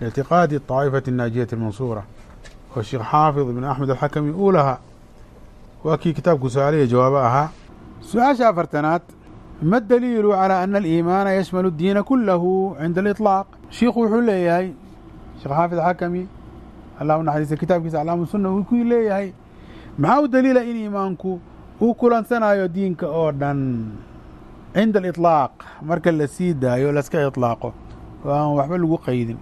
لاعtiqاadi الطاaئفة الناaجiyaة المنصuرة oo sheekh xaafظ بن أحmed الxakmi uu lahaa waa kii kitaabku su-aalahiya jawaabo ahaa su-aasha afartanaad ma daliilu calى أna الإimaana yashmل الdiina kulahu cinda الإطلاaq shiikhu wuxuu leeyahay sheekh xaafid xakmi allah u naxariista kitaabkiisa aclaamu sunna uu ku leeyahay maxaa u daliila in iimaanku uu kulansanayo diinka oo dhan cinda aliطlaaq marka la sii daayo laska iطlaaqo oo aan waxba lagu qaydin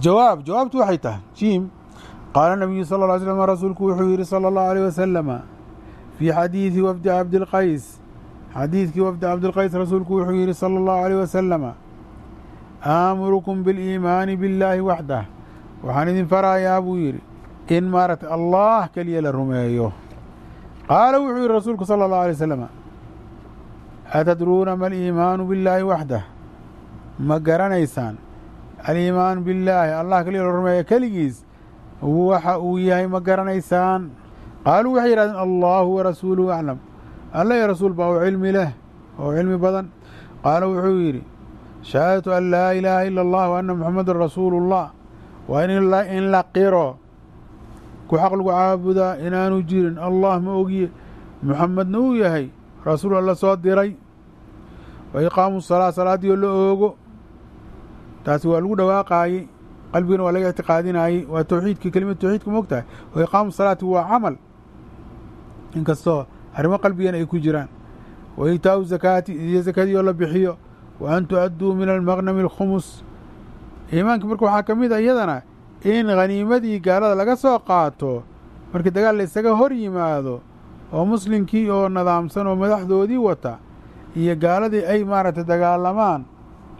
jawaab jawaabtu waxay tahay. Jiim qaala nabiyu sal ly slm rasuulku wuxuu yidhi sala allahu aleyh wasalama fii xadiidi wafdi cabdilqays xadiidkii wafdi cabdilqays rasuulku wuxuu yidhi sala allahu aleyh wasalama aamurukum biliimaani billaahi waxdah waxaan idin farayaa buu yidhi in maaragta allah keliya la rumeeyo. Qaala wuxuu yidhi rasuulku sala allahu alay wasalama atadruuna ma aliimaanu billaahi waxdah ma garanaysaan aliimaanu billaahi allah keliya la rumeeyo keligiis waxa uu yahay ma garanaysaan. Qaaluu waxay yidhahdeen allahu warasuuluhu aclam alla iyo rasuul baa u cilmi leh oo cilmi badan. Qaala wuxuu yidhi shahaadatu an laa ilaaha ila allah wa anna muxamadan rasuulu اllah waa in la qiro. Ku xaq lagu caabudaa inaanu jirin. Allah ma ogiye muxamedna uu yahay rasuul alla soo diray. Wa iqaamu salaa salaaddii la oogo taasi waa lagu dhawaaqaayey qalbigana waa laga ictiqaadinaayey waa towxiidkii kelimad towxiidka moogtahay wa iqaamu salaati waa camal. Inkastoo arrimo qalbigana ay ku jiraan. Wa itaau zakaati iyo zakadii oo la bixiyo. Wa an tu-adduu min almaqnami alkhumus. Iimaankii marka waxaa ka mid a iyadana in khaniimadii gaalada laga soo qaato markii dagaal la isaga hor yimaado oo muslimkii oo nadaamsan oo madaxdoodii wata iyo gaaladii ay maaragtay dagaalamaan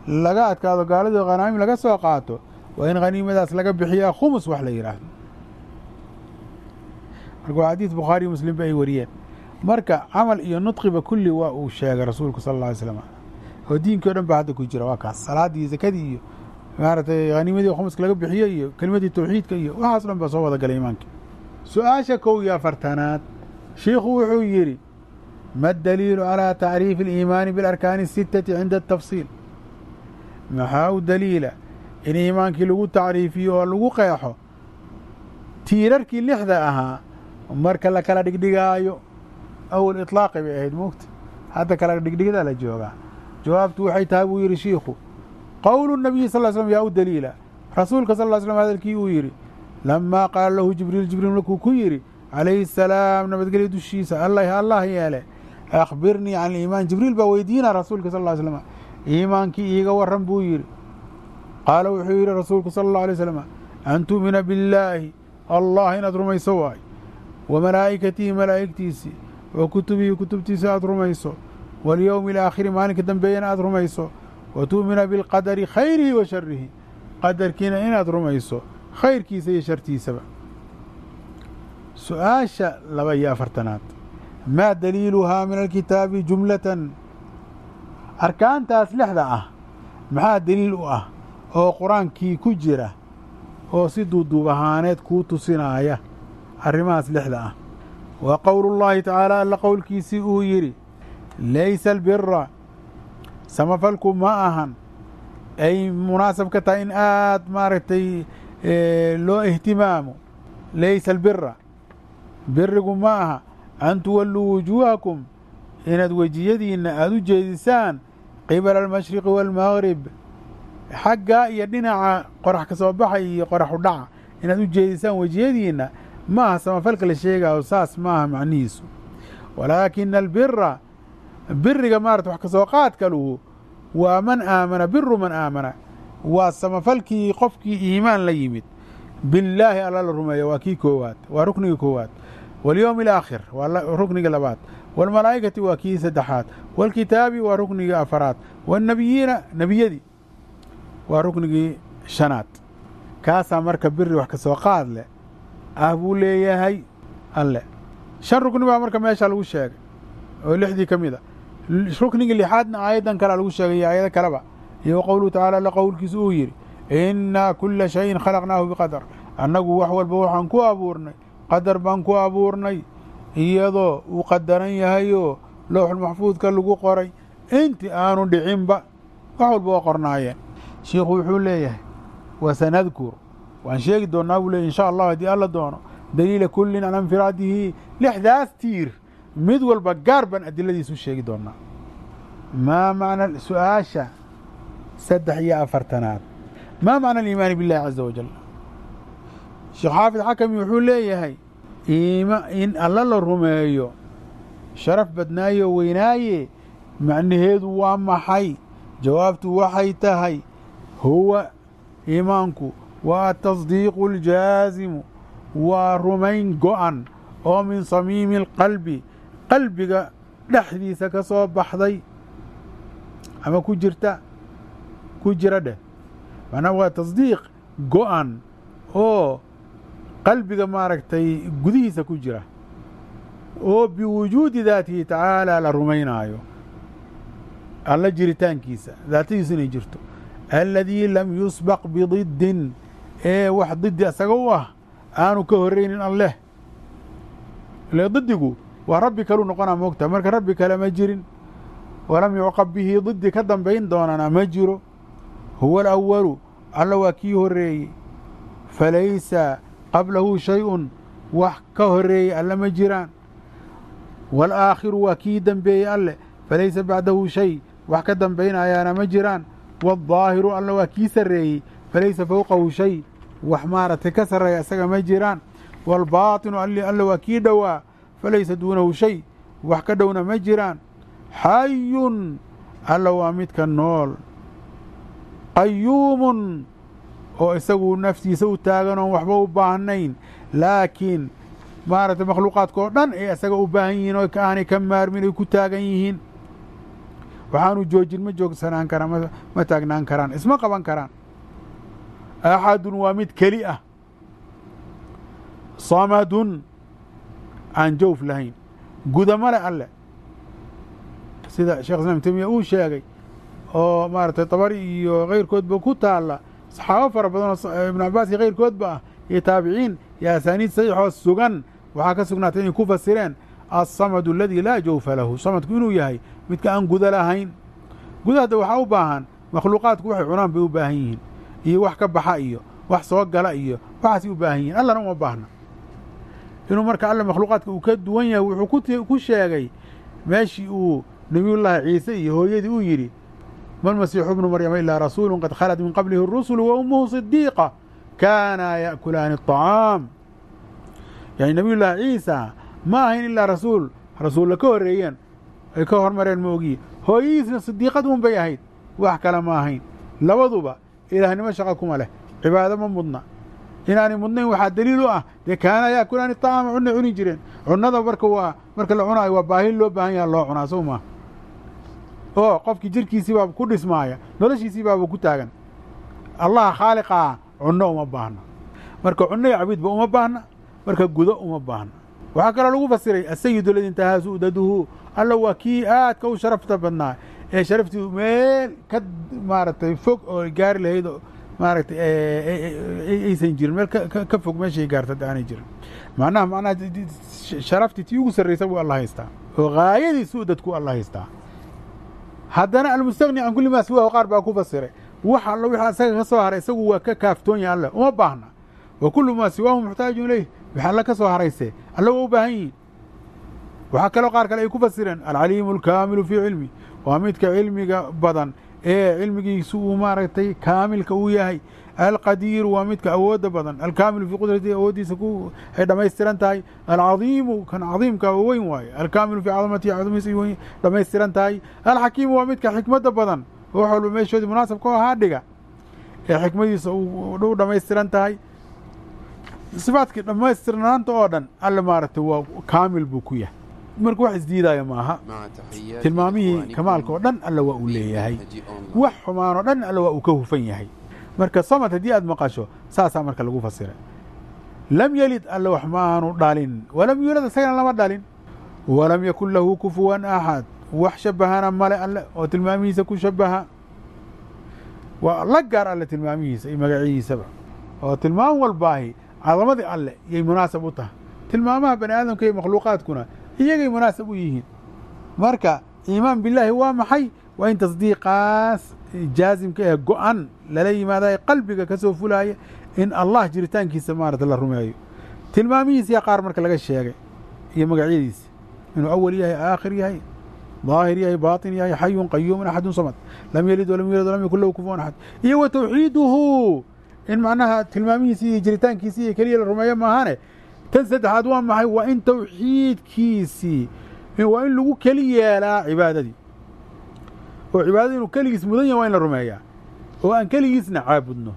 laga adkaado gaaladii khanaa'im laga soo qaato waa in khaniimadaas laga bixiyaa khumus wax la yidhaahdo marka waa xadiis bukhaari muslim ba ay wariyeen. Marka camal iyo nudqiba kulli waa uu sheegay rasuulku sala alla alay slam oo diinkii o dhan ba hadda ku jira waa kaas. Salaadii sakadii iyo maaratay khaniimadii khumuska laga bixiyo iyo kelimadii towxiidka iyo waxaas o dhan baa soo wada galay imaanka. Su'aasha kow iyo afartanaad shiikhu wuxuu yidhi ma daliilu calaa tacriifi aliimaani bilarkaani asitati cinda atafsiil maxaa u daliila? In iimaankii lagu tacriifiyo oo lagu qeexo tiirarkii lixda ahaa marka la kala dhigdhigaayo awal itlaaqi bay ahayd mugta hadda kala dhigdhigda la joogaa. Jawaabtu waxay tahay buu yidhi shiikhu qowlu nabiyi sal l slm yaa u daliila. Rasuulka sal l slm hadalkii uu yidhi lamaa qaala lahu jibriil jibriil markuu ku yidhi calayhi salaam nabadgelya dushiisa allah allah yeele akhbirnii can iimaan. Jibriil baa weydiinaa rasuulka sal l slm iimaankii iiga waran buu yidhi. Qaala wuxuu yidhi rasuulku sala اllahu alay slam an tu'mina billaahi allah inaad rumayso waay. Wa malaa'ikatihi malaa'igtiisii wa kutubihi kutubtiisa aad rumayso. Walyowmi alaakhiri maalinka dambeeyana aad rumayso. Wa tu'mina bilqadari khayrihi wa sharihi qadarkiina inaad rumayso khayrkiisa iyo shartiisaba. Su'aasha laba iyo afartanaad. Maa daliiluhaa min alkitaabi jumlatan arkaantaas lixda ah maxaa daliil u ah oo qur'aankii ku jira oo si duuduub ahaaneed kuu tusinaaya arrimahaas lixda ah. Wa qowlu llaahi tacaala alla qowlkiisii uu yidhi laysa albira samafalku ma ahan. Ay munaasab ka tahay in aad maaragtay loo ihtimaamo. Laysa albira birigu ma aha an tuwalluu wujuuhakum inaad wejiyadiinna aada u jeedisaan qibala almashriqi waalmagrib xagga iyo dhinaca qorax ka soo baxa iyo qorax u dhaca inaad u jeedisaan wejiyadiinna ma aha samafalka la sheegaayo saas ma aha macnihiisu. Walaakina albira biriga maarata wax ka soo qaadkaluhu waa man aamana biru man aamana waa samafalkii qofkii iimaan la yimid. Billaahi alla la rumeeyo waa kii koowaad waa rukniga koowaad walyowmi alaakhir waa rukniga labaad waalmalaa'ikati waa kii saddexaad waalkitaabi waa ruknigii afaraad waannebiyiina nebiyadii waa ruknigii shanaad kaasaa marka biri wax ka soo qaad leh ah buu leeyahay alle shan rukni baa marka meesha lagu sheegay oo lixdii ka mid a ruknigii lixaadna aayaddan kalea lagu sheegay iyo aayado kaleba iyo qowluhu tacaala alla qowlkiisu uu yidhi innaa kulla shayin khalaqnaahu biqadar annagu wax walba waxaan ku abuurnay qadar baan ku abuurnay iyadoo uu qadaran yahayoo lowxulmaxfuudka lagu qoray. Intii aanu dhicinba wax walba waa qornaayeen. Shiikhu wuxuu leeyahay wasanadkur waan sheegi doonnaa buu leeyay insha allah haddii alla doono daliila kullin can infiraadihi lixdaas tiir. Mid walba gaar baan adiladiisu sheegi doonnaa maa macna su'aasha saddex iyo afartanaad? Maa macna aliimaani billahi caza wajal sheekh xaafid xakami wuxuu leeyahay in alla la rumeeyo sharaf badnaayo weynaaye macnaheedu waa maxay jawaabtu waxay tahay huwa iimaanku waa atasdiiqu aljaasimu waa rumayn go'an oo min samiimi alqalbi qalbiga dhexdiisa ka soo baxday ama ku jirta ku jira dheh macnaha waa tasdiiq go'an oo qalbiga maaragtay gudihiisa ku jira. Oo biwujuudi daatihi tacaala la rumaynaayo. Alla jiritaankiisa daatadiisu inay jirto. Aladii lam yusbaq bididdin ee wax didi isaga u ah aanu ka horraynin alleh ile didigu waa rabbi kaluu noqonaa moogtaha marka rabbi kale ma jirin. Walam yucqab bihi didi ka dambayn doonana ma jiro. Huwa alawalu alla waa kii horreeyey. Falaysa qablahu shay-un wax ka horreeyey alle ma jiraan. Waalaakhiru waa kii dembeeyey alle falaysa bacdahu shay wax ka dambaynayaana ma jiraan. Waaldaahiru alle waa kii sarreeyey falaysa fowqahu shay wax maaragtay ka sarreeya isaga ma jiraan. Waalbaatinu alle waa kii dhowaa falaysa duunahu shay wax ka dhowna ma jiraan. Xayun alla waa midka nool. Qayuumun oo isagu naftiisa u taagan oon waxba u baahnayn laakiin maaragtay makhluuqaadka oo dhan ay isaga u baahan yihiin oo aanay ka maarmin ay ku taagan yihiin. Waxaanu joojin ma joogsanaan karaan ma taagnaan karaan isma qaban karaan. Axadun waa mid keli ah. Samadun aan jawf lahayn. Gudamo leh alle. Sida sheekh islam temiya uu sheegay oo maaragtay dabari iyo keyrkoodba ku taalla saxaabo fara badan ibnu cabbaas iyo keyrkoodba ah iyo taabiciin iyo asaaniid saxiixoo sugan waxaa ka sugnaatay inay ku fasireen alsamadu aladii laa jawfa lahu. Samadku inuu yahay midka aan guda lahayn. Gudahda waxaa u baahan makhluuqaadku waxay cunaan bay u baahan yihiin iyo wax ka baxa iyo wax soo gala iyo waxaasay u baahan yihiin. Allana uma baahna. Inuu marka alle makhluuqaadka uu ka duwan yahay wuxuu ku sheegay meeshii uu nebiyullaahi ciise iyo hooyadii uu yidhi malmasiixu bnu maryama ilaa rasuulu qad khalad min qablihi rusulu wa ummuhu sidiiqa kaanaa ya'kulaani aطacaam yani nebiyullaahi ciisa ma ahayn ilaa rasuul rasuulla ka horreeyeen ay ka hormareen ma ogiye hooyadiisna sidiiqad un bay ahayd wax kale ma ahayn labaduba ilaahnimo shaqa kuma leh cibaado ma mudna inaanay mudnayn waxaa daliil u ah dee kaanaa yaakulaani طacaama cunay cuni jireen cunnada marka waa marka la cunaayo waa baahi loo baahan yaha loo cunaa sow maa oo qofkii jirkiisii baaba ku dhismaaya noloshiisii baaba ku taagan. Allaha khaaliqaa cunno uma baahna. Marka cunno iyo cabiidba uma baahna marka gudo uma baahna. Waxaa kaloo lagu fasiray asayidu aladi intahaa su'daduhu alla waa kii aadka u sharafta badnaa. Ee sharaftii meel ka maaragtay fog oo gaari lahayd maaragtay aysan jirin. Meel ka fog meeshay gaarta aanay jirin. Macnaha macnaha sharaftii tii ugu sarraysa buu alla haystaa. Oo gaayadii su'dadku alla haystaa haddana almustagni can kulli maa siwaahu qaar baa ku fasiray. Wax allo wixii isaga ka soo haray isagu waa ka kaaftoon yahay alle. Uma baahna. Wa kullu maa siwaahu muxtaajun ilayh. Wixii alle ka soo harayse alle waa u baahan yihiin. Waxaa kaloo qaar kale ay ku fasireen. Alcaliimu alkaamilu fii cilmi. Waa midka cilmiga badan ee cilmigiisu uu maaragtay kaamilka uu yahay alqadiiru waa midka awoodda badan. Alkaamilu fii qudratihi awooddiisa ay dhammaystiran tahay. Alcadiimu kan cadiimka oo weyn waaye. Alkaamilu fii cadamatihi cadamiisa ay dhammaystiran tahay. Alxakiimu waa midka xikmadda badan oo wax walba meeshoodii munaasabka oo ahaa dhiga ee xikmadiisa u dhammaystiran tahay. Sifaadkii dhammaystirnaanta oo dhan alle maaragtay waa kaamil buu ku yahay. Marka wax isdiidaayo maaha. Tilmaamihii kamaalka oo dhan alle waa uu leeyahay. wax xumaan oo dhan alle waa uu ka hufan yahay marka samad haddii aad maqasho saasaa marka lagu fasiray. Lam yelid alle wax ma aanu dhalin walam yuulad isagana lama dhalin walam yakun lahu kufuwan axad wax shabahana male alle oo tilmaamihiisa ku shabaha waa la gaar alle tilmaamihiisa iyo magacihiisaba. Oo tilmaam walbaahi cadamadii alle yay munaasab u tahay. Tilmaamaha bani aadamka iyo makhluuqaadkuna iyagay munaasab u yihiin. Marka iimaan billaahi waa maxay? Waa in tasdiiqaas jaasimka ee go-an lala yimaadayo qalbiga ka soo fulaaya in allah jiritaankiisa maarata la rumeeyo. Tilmaamihiisa qaar marka laga sheegay iyo magacyadiisa. Inuu awal yahay aakhir yahay daahir yahay baatin yahay xayun qayuumun axadun samad. Lam yelid walam yulad walam yakun lahu kufuwan axad. Iyo wa tawxiiduhu! In macnaha tilmaamihiisi iyo jiritaankiisi iyo keliya la rumeeyo maahane tan saddexaad waa maxay? Waa in tawxiidkiisii waa in lagu keli yeelaa cibaadadii oo cibaadada inuu keligiis mudan yahay waa in la rumeeyaa. Oo aan keligiisna caabudno.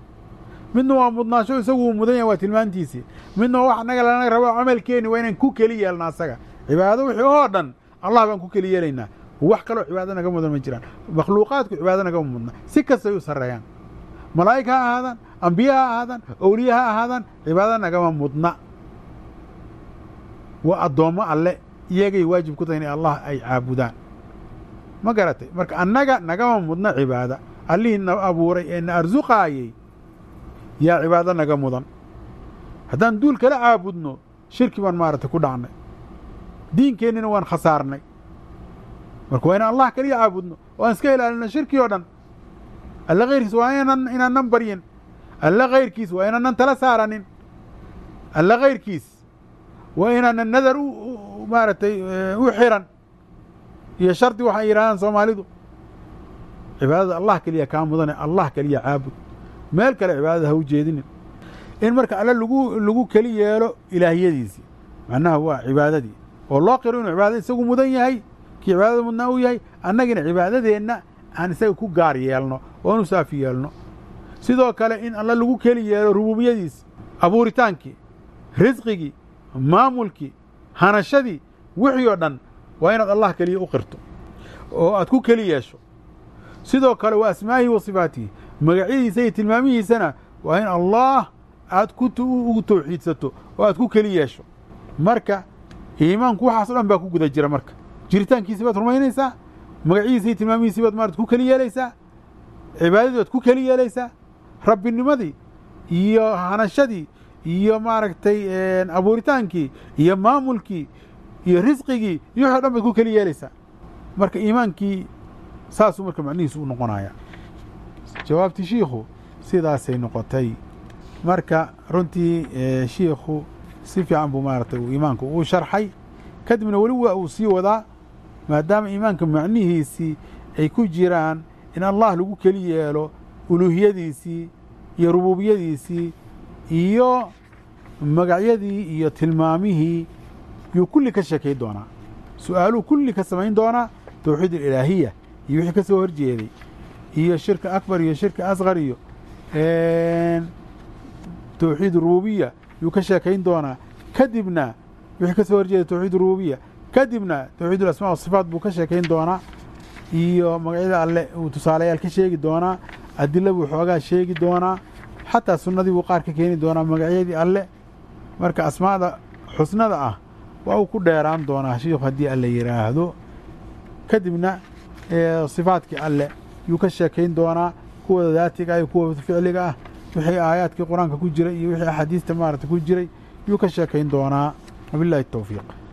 Midna waa mudnaasho isagu uu mudan yahay waa tilmaantiisii midna waa wax annaga lana rabo camalkeeni waa inaan ku keli yeelna asaga. Cibaado wixii oo dhan allah baan ku keli yeelaynaa. Wax kaloo cibaado naga mudan ma jiraan. Makhluuqaadku cibaado nagama mudna. Si kastay u sarreeyaan. Malaa'ig ha ahaadaan ambiye ha ahaadaan owliye ha ahaadaan cibaado nagama mudna. Waa addoommo alle iyagay waajib ku tahay inay allah ay caabudaan ma garatay. Marka annaga nagama mudna cibaada. Allihii na abuuray ee na arsuqaayey yaa cibaado naga mudan. Haddaan duul kala caabudno shirki baan maaragtay ku dhacnay. Diinkeennina waan khasaarnay. Marka waa inaan allah kaliya caabudno oo aan iska ilaalino shirki oo dhan. Alle kayrkiis waa inaan inaanan baryin. Alle kayrkiis waa inaanan tala saaranin. Alle kayrkiis waa inaanan nadar maaragtay u xiran iyo shardi waxay yidhahdaan soomaalidu. Cibaadada allah keliya kaa mudane allah keliya caabud meel kale cibaadada ha u jeedinin. In marka alle lagu lagu keli yeelo ilaahiyadiisii macnaha waa cibaadadii. Oo loo qiro inuu cibaadada isagu mudan yahay kii cibaadada mudnaa u yahay annagina cibaadadeenna aan isaga ku gaar yeelno oo anu saafi yeelno. Sidoo kale in alle lagu keli yeelo rubuubiyadiisi abuuritaankii risqigii maamulkii hanashadii wixii oo dhan waa inaad allah keliya u qirto oo aad ku keli yeesho. Sidoo kale waa asmaa'ihi wa sifaatihi magacyadiisa iyo tilmaamihiisana waa in allah aad ku ugu tawxiidsato oo aad ku keli yeesho. Marka iimaanku waxaas o dhan baa ku guda jira marka. Jiritaankiisi baad rumaynaysaa magacihiisa iyo tilmaamihiisii baad maarata ku keli yeelaysaa cibaadadii baad ku keli yeelaysaa rabbinimadii iyo hanashadii iyo maaragtay abuuritaankii iyo maamulkii iyo risqigii iyo wixi o dhan baad ku keli yeelaysaa. Marka iimaankii saasuu marka macnihiisu u noqonaya jawaabtii shiikhu sidaasay noqotay. Marka runtii shiikhu si fiican buu maaragtay uu iimaanku uu sharxay. Kadibna weli waa uu sii wadaa maadaama iimaanka macnihiisii ay ku jiraan in allah lagu keli yeelo uluuhiyadiisii iyo rubuubiyadiisii iyo magacyadii iyo tilmaamihii yuu kulli ka sheekay doonaa su'aaluu kulli ka samayn doonaa tawxiid alilaahiya iyo wixii ka soo horjeeday iyo shirka akbar iyo shirka asqar iyo tawxiid rububiya yuu ka sheekayn doonaa kadibna wixii ka soo horjeeday tawxiid rububiya kadibna tawxiid alasmaa wasifaat buu ka sheekayn doonaa iyo magacyada alle uu tusaalayaal ka sheegi doonaa adila buu xoogaa sheegi doonaa xataa sunnadii buu qaar ka keeni doonaa magacyadii alle. Marka asmaada xusnada ah waa uu ku dheeraan doonaa shiikhu haddii alle yidhaahdo kadibna sifaadkii alle yuu ka sheekayn doonaa kuwa daatiga ah iyo kuwa ficliga ah wixii aayaadkii qur'aanka ku jiray iyo wixii axaadiista maarata ku jiray yuu ka sheekayn doonaa. Wabillahi towfiiq